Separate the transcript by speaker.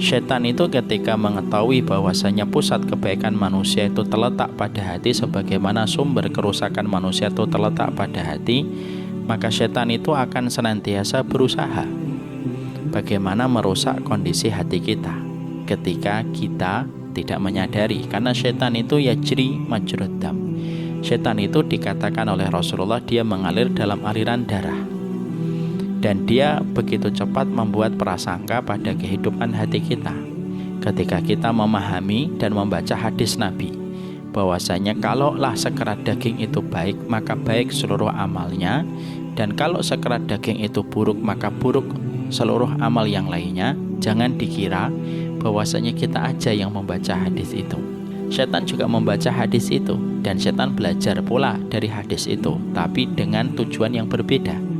Speaker 1: Setan itu ketika mengetahui bahwasanya pusat kebaikan manusia itu terletak pada hati sebagaimana sumber kerusakan manusia itu terletak pada hati, maka setan itu akan senantiasa berusaha bagaimana merusak kondisi hati kita ketika kita tidak menyadari karena setan itu yajri majruddam. Setan itu dikatakan oleh Rasulullah dia mengalir dalam aliran darah dan dia begitu cepat membuat prasangka pada kehidupan hati kita. Ketika kita memahami dan membaca hadis Nabi bahwasanya kalaulah sekerat daging itu baik maka baik seluruh amalnya. Dan kalau sekerat daging itu buruk maka buruk seluruh amal yang lainnya. Jangan dikira bahwasanya kita aja yang membaca hadis itu. Setan juga membaca hadis itu dan setan belajar pula dari hadis itu tapi dengan tujuan yang berbeda